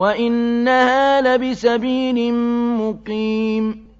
وَإِنَّهَا لَبِسَبِيلٍ مُّقِيمٍ